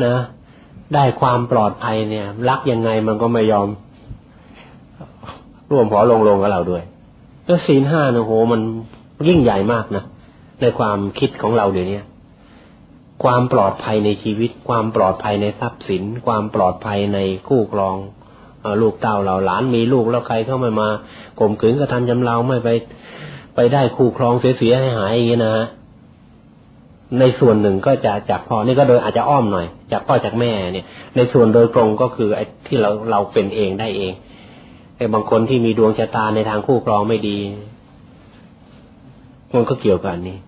นะ ได้ความปลอดภัยเนี่ย รักยังไงมันก็ไม่ยอม ร่วมพอลงลงกับเราด้วยแล้วศีลห้านะโหมันยิ่งใหญ่มากนะในความคิดของเราเดี๋ยวนี้ความปลอดภัยในชีวิต ความปลอดภัยในทรัพย์สิน ความปลอดภัยในคู่ครองลูกเต้าเราหลานมีลูกแล้วใครเข้ามามาข่มขืนกระทำจำเราไม่ไป ไปได้คู่ครองเสียๆให้หายอย่างนี้นะฮะ ในส่วนหนึ่งก็จะจากพ่อนี่ก็โดยอาจจะอ้อมหน่อย จากพ่อจากแม่เนี่ย ในส่วนโดยตรงก็คือไอ้ที่เราเราเป็นเองได้เองแต่บางคนที่มีดวงชะตาในทางคู่ครองไม่ดีมันก็เกี่ยวกันนี่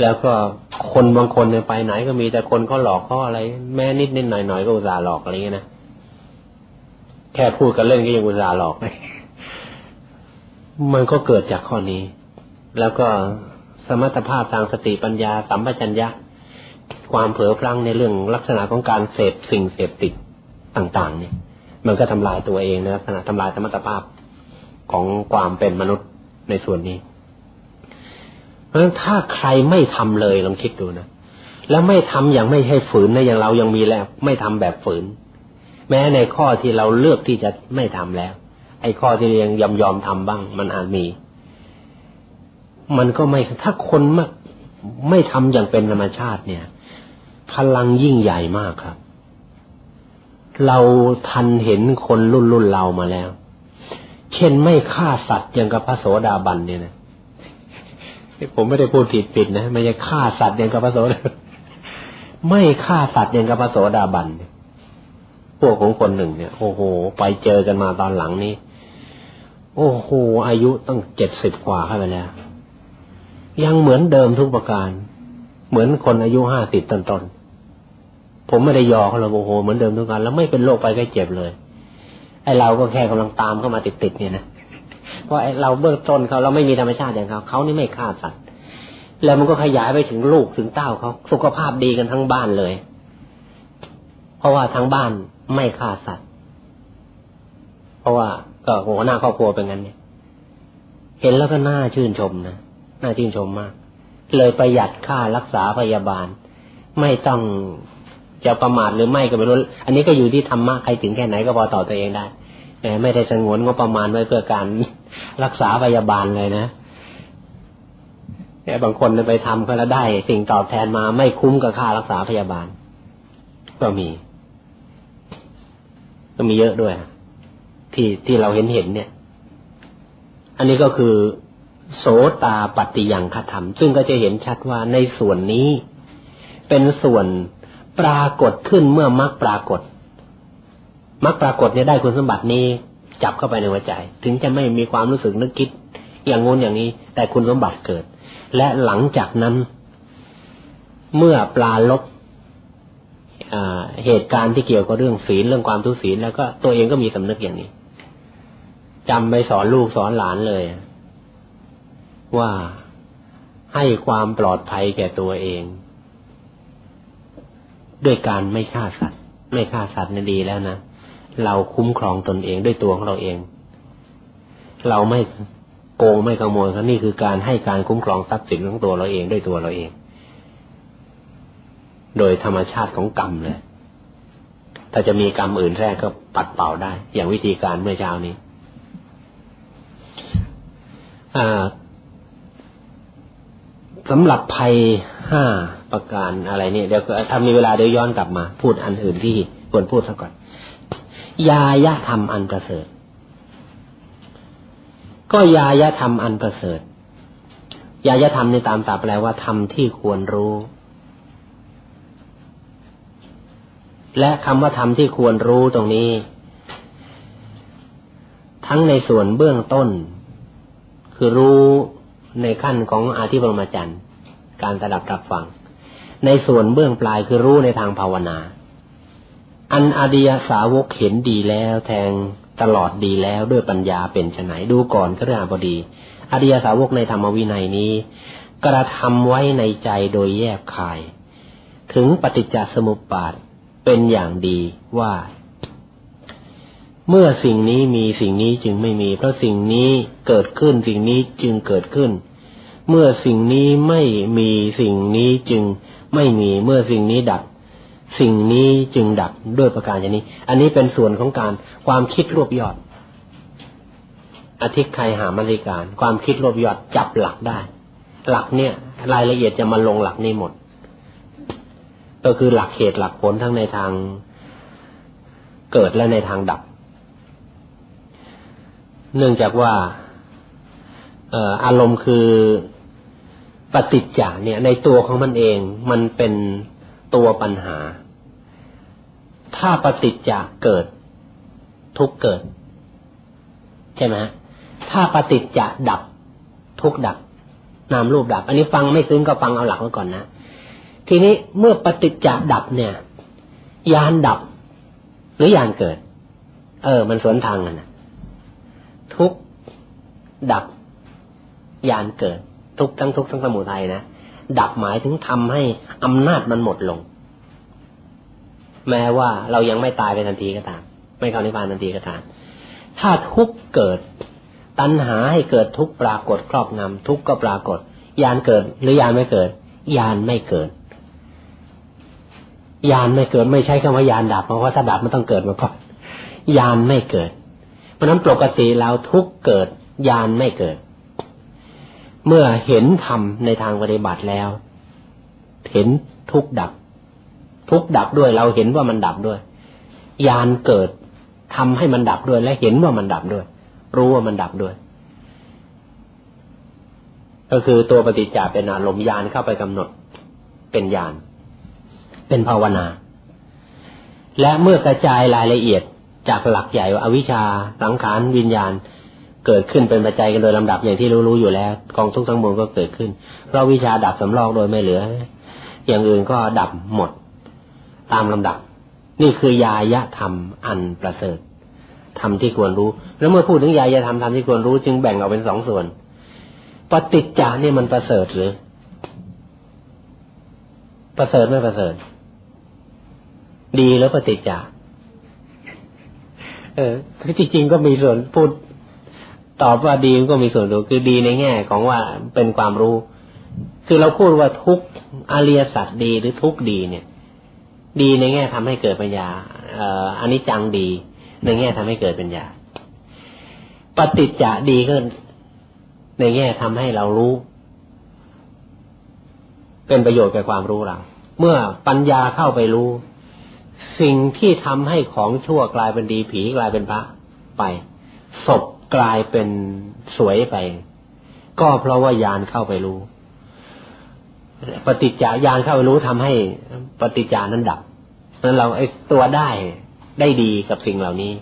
แล้วก็คนบางคนเนี่ยไปไหนก็มีแต่คนเขาหลอกเขาอะไร แม่นิดนิดหน่อยหน่อยก็อุตส่าห์หลอกอะไรเงี้ยนะแค่พูดกันเล่นก็ยังอุตส่าห์หลอกเลยมันก็เกิดจากข้อนี้ แล้วก็ สมรรถภาพทางสติปัญญา สัมปชัญญะ ความเผลอพลั้งในเรื่องลักษณะของการเสพสิ่งเสพติดต่างๆ เนี่ย มันก็ทำลายตัวเองนะลักษณะทำลายสมรรถภาพของความเป็นมนุษย์ในส่วนนี้ เพราะฉะนั้นถ้าใครไม่ทำเลยลองคิดดูนะแล้วไม่ทำอย่างไม่ใช่ฝืนนะอย่างเรายังมีแล้ว ไม่ทำแบบฝืน แม้ในข้อที่เราเลือกที่จะไม่ทำแล้ว ไอ้ข้อที่ยังยอมยอมทำบ้าง มันอาจมี มันก็ไม่ถ้าคนไม่ไม่ทำอย่างเป็นธรรมชาติเนี่ย พลังยิ่งใหญ่มากครับ เราทันเห็นคนรุ่นรุ่นเรามาแล้ว เช่นไม่ฆ่าสัตว์อย่างกับพระโสดาบันเนี่ยนะผมไม่ได้พูดผิดผิดนะไม่ใช่ฆ่าสัตว์อย่างกับพระโสดาไม่ฆ่าสัตว์อย่างกับพระโสดาบันพวกของคนหนึ่งเนี่ยโอ้โห ไปเจอกันมาตอนหลังนี้โอ้โหอายุตั้งเจ็ดสิบกว่าเข้าไปแล้ว ยังเหมือนเดิมทุกประการ เหมือนคนอายุห้าสิบต้นๆผมไม่ได้ยอเขาเลยโอ้โหเหมือนเดิมทุกการแล้วไม่เป็นโรคไปก็เจ็บเลยไอเราก็แค่กำลังตามเข้ามาติดๆเนี่ยนะเพราะไอเราเบื้องต้นเขาเราไม่มีธรรมชาติอย่างเขาเขานี่ไม่ฆ่าสัตว์แล้วมันก็ขยายไปถึงลูกถึงเต้าเขาสุขภาพดีกันทั้งบ้านเลย เพราะว่าทั้งบ้านไม่ฆ่าสัตว์ เพราะว่าก็หัวหน้าครอบครัวเป็นงั้นเนี่ย เห็นแล้วก็น่าชื่นชมนะ น่าชื่นชมมาก เลยประหยัดค่ารักษาพยาบาล ไม่ต้องจะประมาทหรือไม่ก็ไม่รู้ อันนี้ก็อยู่ที่ธรรมะใครถึงแค่ไหนก็พอต่อตัวเองได้ไม่ได้สงวนงบประมาณไว้เพื่อการรักษาพยาบาลเลยนะแต่บางคนไปทำก็แล้วได้ สิ่งตอบแทนมาไม่คุ้มกับค่ารักษาพยาบาล ก็มี ก็มีเยอะด้วยที่ที่เราเห็นเห็นเนี่ย อันนี้ก็คือ โสตาปฏิยังคธรรม ซึ่งก็จะเห็นชัดว่าในส่วนนี้ เป็นส่วนปรากฏขึ้นเมื่อมรรคปรากฏมรรคปรากฏเนี่ยได้คุณสมบัตินี้ จับเข้าไปในหัวใจ ถึงจะไม่มีความรู้สึกนึกคิด อย่างงู้นอย่างนี้ แต่คุณสมบัติเกิด และหลังจากนั้น เมื่อปลาลบเหตุการณ์ที่เกี่ยวกับเรื่องศีลเรื่องความทุศีลแล้วก็ตัวเองก็มีสำนึกอย่างนี้จำไปสอนลูกสอนหลานเลย ว่าให้ความปลอดภัยแก่ตัวเอง ด้วยการไม่ฆ่าสัตว์ ไม่ฆ่าสัตว์นี่ดีแล้วนะเราคุ้มครองตนเองด้วยตัวของเราเอง เราไม่โกงไม่ขโมยครับนี่คือการให้การคุ้มครองทรัพย์สินของตัวเราเองด้วยตัวเราเอง โดยธรรมชาติของกรรมเลยถ้าจะมีกรรมอื่นแทรกก็ปัดเป่าได้ อย่างวิธีการเมื่อเช้านี้อ่า สำหรับภัยห้าประการอะไรเนี่ยเดี๋ยวถ้ามีเวลาเดี๋ยวย้อนกลับมา พูดอันอื่นที่ควรพูดซะก่อนยายะธรรมอันประเสริฐ ก็ยายะธรรมอันประเสริฐ ยายะธรรมในตามตาแปลว่าธรรมที่ควรรู้ และคำว่าธรรมที่ควรรู้ตรงนี้ ทั้งในส่วนเบื้องต้น คือรู้ ในขั้นของอาธิปรมจันทร์การสดับรับฟัง ในส่วนเบื้องปลายคือรู้ในทางภาวนา อันอดียสาวกเห็นดีแล้วแทงตลอดดีแล้วด้วยปัญญาเป็นไฉนดูก่อนก็เรื่องบดีอดียสาวกในธรรมวินัยนี้ กระทำไว้ในใจโดยแยบคาย ถึงปฏิจจสมุปบาทเป็นอย่างดีว่า เมื่อสิ่งนี้มีสิ่งนี้จึงไม่มี เพราะสิ่งนี้เกิดขึ้นสิ่งนี้จึงเกิดขึ้น เมื่อสิ่งนี้ไม่มีสิ่งนี้จึงไม่มีเมื่อสิ่งนี้ดับ สิ่งนี้จึงดับด้วยประการอย่างนี้ อันนี้เป็นส่วนของการความคิดรวบยอด อธิใครหามริการ ความคิดรวบยอดจับหลักได้ หลักเนี่ย รายละเอียดจะมาลงหลักนี้หมด ก็คือหลักเหตุหลักผลทั้งในทางเกิดและในทางดับ เนื่องจากว่าอารมณ์คือปฏิจจาเนี่ย ในตัวของมันเอง มันเป็นตัวปัญหา ถ้าปฏิจจาเกิด ทุกเกิด ใช่ไหมถ้าปฏิจจาดับ ทุกดับ นามรูปดับ อันนี้ฟังไม่ซึ้งก็ฟังเอาหลักไว้ก่อนนะทีนี้เมื่อปฏิจจาดับเนี่ย ยานดับ หรือยานเกิด เออ มันสวนทางกันนะ ทุกดับยานเกิด ทุกทั้งทุกทั้งสมุทัยนะดับหมายถึงทำให้อำนาจมันหมดลง แม้ว่าเรายังไม่ตายไปทันทีก็ตาม ไม่เข้านิพพานทันทีก็ตาม ถ้าทุกเกิด ตัณหาให้เกิดทุกปรากฏครอบงำทุกก็ปรากฏ ยานเกิด หรือยานไม่เกิด ยานไม่เกิด ยานไม่เกิด ไม่ใช่คำว่ายานดับเพราะว่าถ้าดับมันต้องเกิดมาก่อนยานไม่เกิด เพราะนั้นปกติแล้วทุกเกิดยานไม่เกิด เมื่อเห็นธรรมในทางปฏิบัติแล้ว เห็นทุกดับ ทุกดับด้วยเราเห็นว่ามันดับด้วยยานเกิดทำให้มันดับด้วย และเห็นว่ามันดับด้วย รู้ว่ามันดับด้วย ก็คือตัวปฏิจจาเป็นอารมณ์ยานเข้าไปกำหนด เป็นยานเป็นภาวนา และเมื่อกระจายรายละเอียด จากหลักใหญ่ว่าอวิชชาสังขารวิญญาณ เกิดขึ้นเป็นปัจจัยกันโดยลำดับอย่างที่รู้ๆอยู่แล้ว กองทุกข์ทั้งมวลก็เกิดขึ้น เพราะวิชาดับสำรอกโดยไม่เหลือ อย่างอื่นก็ดับหมด ตามลำดับ นี่คือยายะธรรมอันประเสริฐธรรมที่ควรรู้ แล้วเมื่อพูดถึงยายะธรรมธรรมที่ควรรู้จึงแบ่งออกเป็นสองส่วนปฏิจจานี่มันประเสริฐหรือ ประเสริฐไม่ประเสริฐ ดีแล้วปฏิจจา ออคือจริงๆก็มีส่วนพูดตอบว่าดีก็มีส่วนรู้คือดีในแง่ของว่าเป็นความรู้ คือเราพูดว่าทุกอริยสัจดีหรือทุกดีเนี่ย ดีในแง่ทำให้เกิดปัญญาเอ่ออันนี้จังดี ในแง่ทำให้เกิดปัญญาปฏิจจะดีก็ในแง่ทำให้เรารู้ เป็นประโยชน์แก่ความรู้เราเมื่อปัญญาเข้าไปรู้ สิ่งที่ทำให้ของชั่วกลายเป็นดีผีกลายเป็นพระไปศพกลายเป็นสวยไป ก็เพราะว่ายานเข้าไปรู้ ปฏิจจายานเข้าไปรู้ทำให้ปฏิจจานั้นดับนั้นเราไอ้ตัวได้ได้ดีกับสิ่งเหล่านี้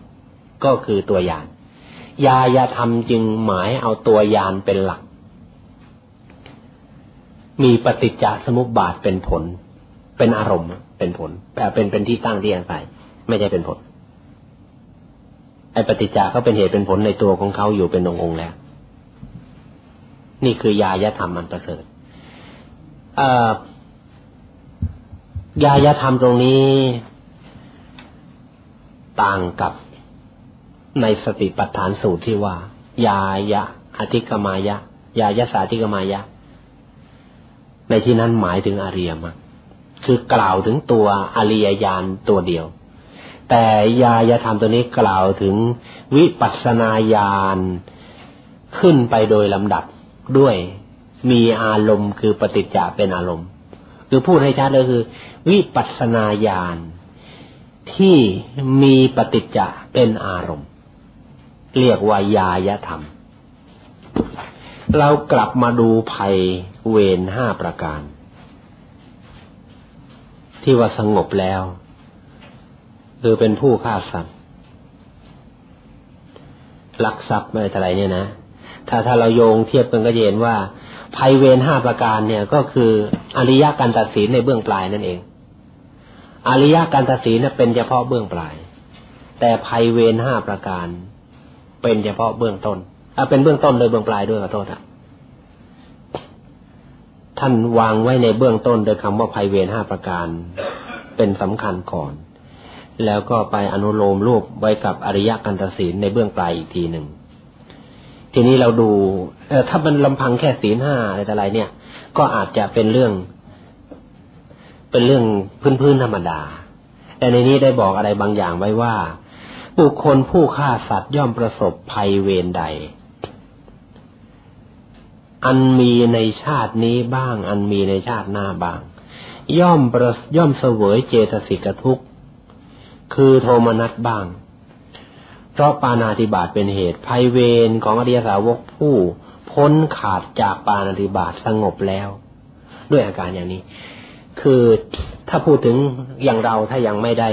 ก็คือตัวยานยายาธรรมจึงหมายเอาตัวยานเป็นหลัก มีปฏิจจสมุปบาทเป็นผล เป็นอารมณ์ เป็นผลแต่เป็นเป็นที่ตั้งที่อาศัยไม่ใช่เป็นผล ไอ้ปฏิจจาเขาเป็นเหตุเป็นผลในตัวของเขาอยู่เป็นองค์องแล้ว นี่คือยายธรรมมันประเสริฐยายธรรมตรงนี้ ต่างกับในสติปัฏฐานสูตรที่ว่า ยายะอธิกมายะ ยายะสาธิกมายะ ในที่นั้นหมายถึงอริยมรรค คือกล่าวถึงตัวอริยญาณตัวเดียว แต่ยายธรรมตัวนี้กล่าวถึงวิปัสสนาญาณขึ้นไปโดยลำดับด้วยมีอารมณ์คือปฏิจจะเป็นอารมณ์ คือพูดให้ชัดเลยคือ วิปัสนาญาณที่มีปฏิจจะเป็นอารมณ์ เรียกว่ายายธรรม เรากลับมาดูภัยเวรห้าประการ ที่ว่าสงบแล้ว คือเป็นผู้ฆ่าสัตว์ลักทรัพย์อะไรเนี่ยนะถ้าถ้าเราโยงเทียบกันก็เห็นว่าภัยเวรห้าประการเนี่ยก็คืออริยการตัดสินในเบื้องปลายนั่นเอง อริยการตัดสินเป็นเฉพาะเบื้องปลาย แต่ภัยเวรห้าประการ เป็นเฉพาะเบื้องต้นอะเป็นเบื้องต้นโดยเบื้องปลายด้วยขอโทษอะ ท่านวางไว้ในเบื้องต้นโดยคำว่าภัยเวรห้าประการเป็นสำคัญก่อน แล้วก็ไปอนุโลมรูปไว้กับอริยกันตศีลในเบื้องปลายอีกทีหนึ่ง ทีนี้เราดูเอถ้ามันลำพังแค่ศีลห้าอะไรแต่ไรเนี่ย ก็อาจจะเป็นเรื่อง เป็นเรื่องพื้นๆธรรมดา แต่ในนี้ได้บอกอะไรบางอย่างไว้ว่า บุคคลผู้ฆ่าสัตว์ย่อมประสบภัยเวรใด อันมีในชาตินี้บ้าง อันมีในชาติหน้าบ้าง ย่อมประย่อมเสวยเจตสิกทุกข์ คือโทมนัสบ้าง เพราะปานาติบาตเป็นเหตุภัยเวรของอริยสาวกผู้ พ้นขาดจากปานาติบาตสงบแล้ว ด้วยอาการอย่างนี้ คือถ้าพูดถึงอย่างเราถ้ายังไม่ได้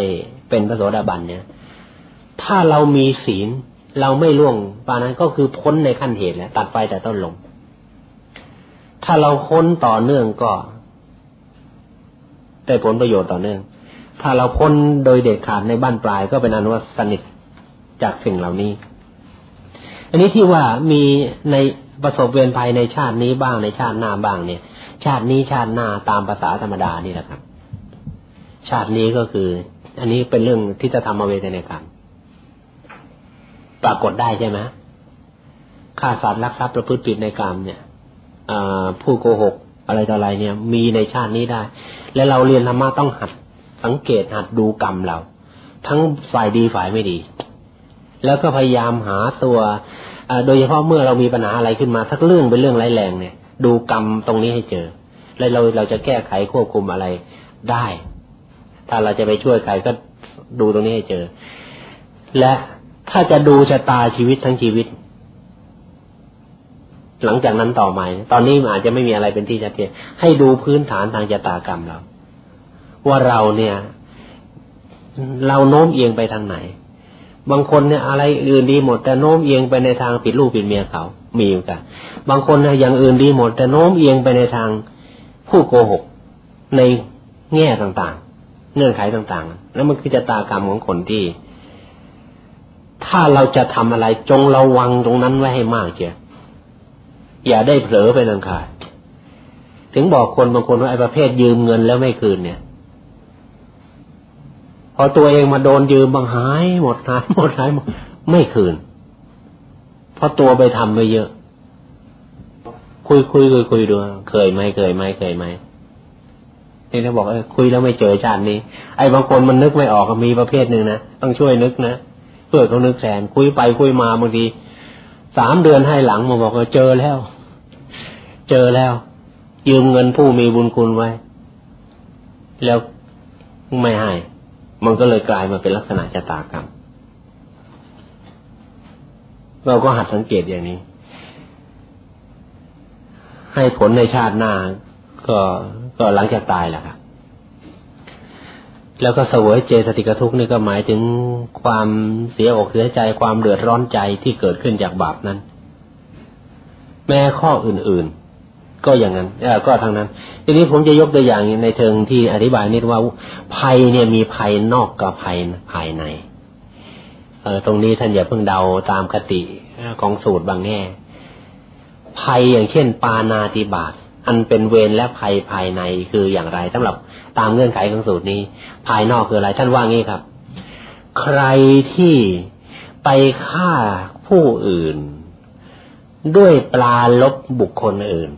เป็นพระโสดาบันเนี่ย ถ้าเรามีศีลเราไม่ล่วงปานั้นก็คือพ้นในขั้นเหตุแล้วตัดไปแต่ต้นลง ถ้าเราค้นต่อเนื่องก็ได้ผลประโยชน์ต่อเนื่อง ถ้าเราพ้นโดยเด็ดขาดในบ้านปลายก็เป็นอนุวัสนิทจากสิ่งเหล่านี้ อันนี้ที่ว่ามีในประสบเวรภัยในชาตินี้บ้างในชาติหน้าบ้างเนี่ย ชาตินี้ชาติหน้าตามภาษาธรรมดานี่แหละครับ ชาตินี้ก็คือ อันนี้เป็นเรื่องที่จะทำมาเวทในกรรมปรากฏได้ใช่ไหมฆ่าสัตว์ลักทรัพย์ประพฤติผิดในกรรมเนี่ย ผู้โกหกอะไรต่ออะไรเนี่ย มีในชาตินี้ได้ และเราเรียนธรรมะต้องหัดสังเกตหัดดูกรรมเรา ทั้งฝ่ายดีฝ่ายไม่ดี แล้วก็พยายามหาตัวโดยเฉพาะเมื่อเรามีปัญหาอะไรขึ้นมาทักเรื่องเป็นเรื่องร้ายแรงเนี่ย ดูกรรมตรงนี้ให้เจอ แล้วเราเราจะแก้ไขควบคุมอะไรได้ ถ้าเราจะไปช่วยใครก็ดูตรงนี้ให้เจอ และถ้าจะดูชะตาชีวิตทั้งชีวิต หลังจากนั้นต่อมาตอนนี้อาจจะไม่มีอะไรเป็นที่ชัดเจนให้ดูพื้นฐานทางชะตากรรมเรา ว่าเราเนี่ย เราโน้มเอียงไปทางไหน บางคนเนี่ยอะไรอื่นดีหมด แต่โน้มเอียงไปในทางปิดลูกปิดเมียเขา มีอยู่กันบางคนเนี่ยอย่างอื่นดีหมด แต่โน้มเอียงไปในทางผู้โกหก ในแง่ต่างๆ เงื่อนไขต่างๆ แล้วมันคือจตากรรมของคนที่ ถ้าเราจะทำอะไรจงระวังตรงนั้นไว้ให้มากเจ้ะ อย่าได้เผลอไปนังขาด ถึงบอกคนบางคนว่าไอ้ประเภทยืมเงินแล้วไม่คืนเนี่ย พอตัวเองมาโดนยืมบางหายหมดหายหมดหายหมดไม่คืน เพราะตัวไปทำไปเยอะ คุยคุยคุยคุยดูเคยไหมเคยไหมเคยไหมนี่เขาบอกเออคุยแล้วไม่เจอชาตินี้ ไอ้บางคนมันนึกไม่ออกมีประเภทหนึ่งนะต้องช่วยนึกนะเพื่อเขานึกแสนคุยไปคุยมาบางทีสามเดือนให้หลังมาบอกว่าเจอแล้ว เจอแล้ว ยืมเงินผู้มีบุญคุณไว้ แล้วไม่ให้ มันก็เลยกลายมาเป็นลักษณะชะตากรรม เราก็หัดสังเกตอย่างนี้ ให้ผลในชาติหน้า ก็ก็หลังจากตายแหละครับแล้วก็เสวยเจสติกทุกนี่ก็หมายถึงความเสียอกเสียใจความเดือดร้อนใจที่เกิดขึ้นจากบาปนั้น แม้ข้ออื่นๆ ก็อย่างนั้นก็ทางนั้น ทีนี้ผมจะยกตัวอย่างในเชิงที่อธิบายนิดว่าภัยเนี่ยมีภัยนอกกับภัยภายในเออตรงนี้ท่านอย่าเพิ่งเดาตามคติของสูตรบางแง่ ภัยอย่างเช่น ปานาติบาตอันเป็นเวรและภัยภายในคืออย่างไรสำหรับตามเงื่อนไขของสูตรนี้ ภายนอกคืออะไร ท่านว่างี้ครับ ใครที่ไปฆ่าผู้อื่น ด้วยปลาลบบุคคลอื่น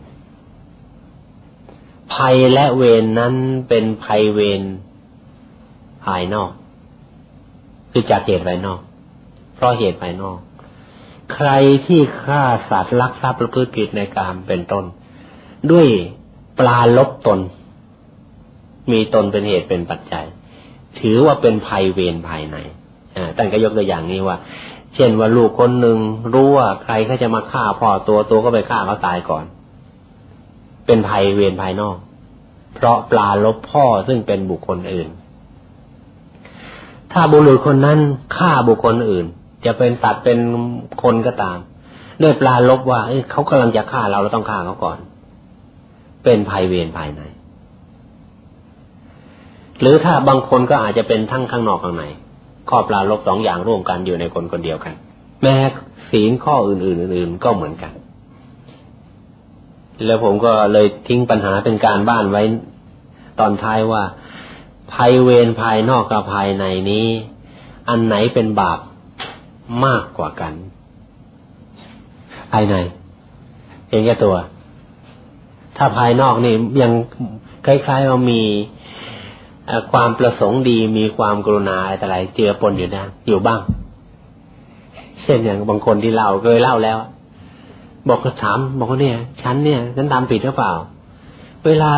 ภัยและเวรนนั้นเป็นภัยเวรภายนอก คือจากเหตุภายนอก เพราะเหตุภายนอก ใครที่ฆ่าสัตว์ลักทรัพย์ประพฤติผิดในกามเป็นต้น ด้วยปลาลบตน มีตนเป็นเหตุเป็นปัจจัย ถือว่าเป็นภัยเวรภายในอ่าแต่ก็ยกตัวอย่างนี้ว่า เช่นว่าลูกคนหนึ่งรู้ว่าใครเขาจะมาฆ่าพ่อตัวตัวก็ไปฆ่าเขาตายก่อน เป็นภัยเวรภายนอก เพราะปลาลบพ่อซึ่งเป็นบุคคลอื่น ถ้าบุรุษคนนั้นฆ่าบุคคลอื่น จะเป็นสัตว์เป็นคนก็ตาม ด้วยปลาลบว่าเขากำลังจะฆ่าเราเราต้องฆ่าเขาก่อน เป็นภัยเวรภายใน หรือถ้าบางคนก็อาจจะเป็นทั้งข้างนอกข้างในข้อปลาลบสองอย่างร่วมกันอยู่ในคนคนเดียวกัน แม้ศีลข้ออื่นๆอื่นๆก็เหมือนกัน แล้วผมก็เลยทิ้งปัญหาเป็นการบ้านไว้ตอนท้ายว่า ภัยเวรภายนอกกับภายในนี้ อันไหนเป็นบาปมากกว่ากัน ภายในเองแค่ตัว ถ้าภายนอกนี่ยังคล้ายๆว่ามีความประสงค์ดีมีความกรุณาอะไรเจือปนอยู่นะ อยู่บ้าง เช่นอย่างบางคนที่เล่าเคยเล่าแล้ว บอกก็ถามบอกว่าเนี่ย ฉันเนี่ยฉันทำผิดหรือเปล่า เวลา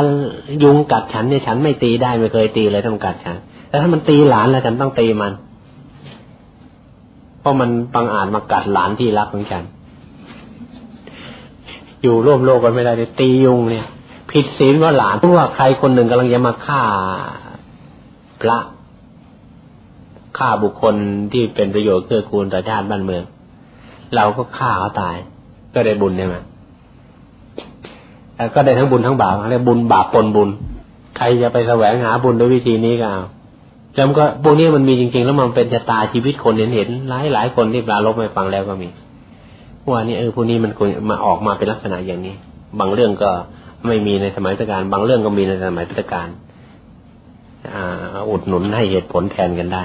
ยุงกัดฉันเนี่ยฉันไม่ตีได้ไม่เคยตีเลยต้องกัดฉันแต่ถ้ามันตีหลานแล้วฉันต้องตีมัน เพราะมันบังอาจมากัดหลานที่รักของฉัน อยู่ร่วมโลกกันไม่ได้เลยตียุงเนี่ย ผิดศีลว่าหลานเพราะว่าใครคนหนึ่งกำลังจะมาฆ่าพระฆ่าบุคคลที่เป็นประโยชน์เกื้อกูลต่อชาติบ้านเมือง เราก็ฆ่าเขาตาย ก็ได้บุญใช่ไหมก็ได้ทั้งบุญทั้งบาปเรียกบุญบาปปนบุญ ใครจะไปแสวงหาบุญด้วยวิธีนี้ก็เอาจำก็พวกนี้มันมีจริง ๆ แล้วมันเป็นชะตาชีวิตคนเห็นเห็นหลายหลายคนที่ปลาลบไปฟังแล้วก็มีว่านี่เออพวกนี้มันมาออกมาเป็นลักษณะอย่างนี้ บางเรื่องก็ไม่มีในสมัยพุทธกาลบางเรื่องก็มีในสมัยพุทธกาลอุดหนุนให้เหตุผลแทนกันได้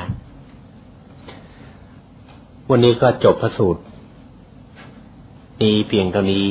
วันนี้ก็จบพระสูตร มีเพียงเท่านี้